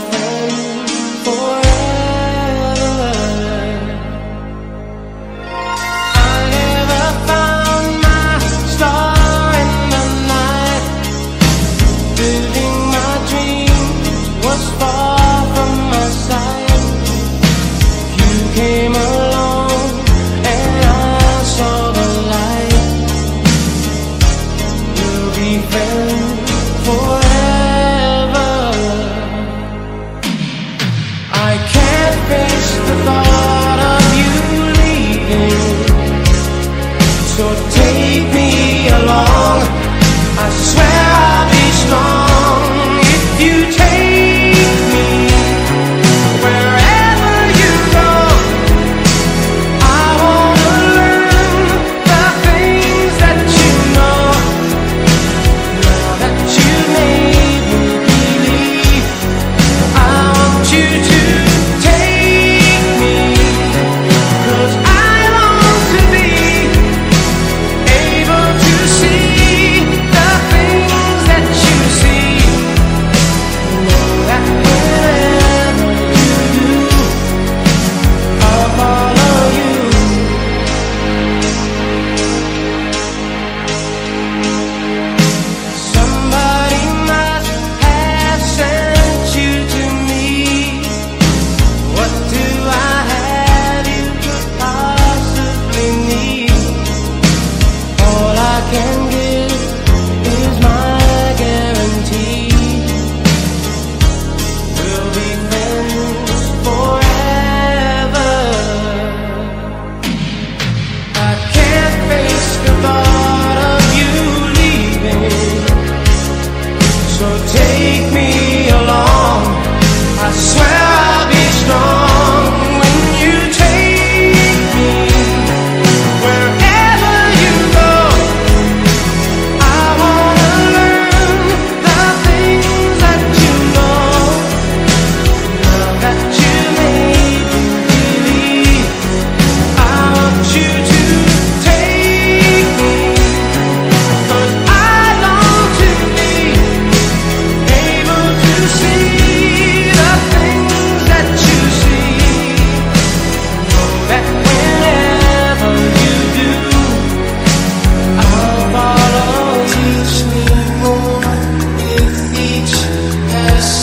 my friend forever. The thought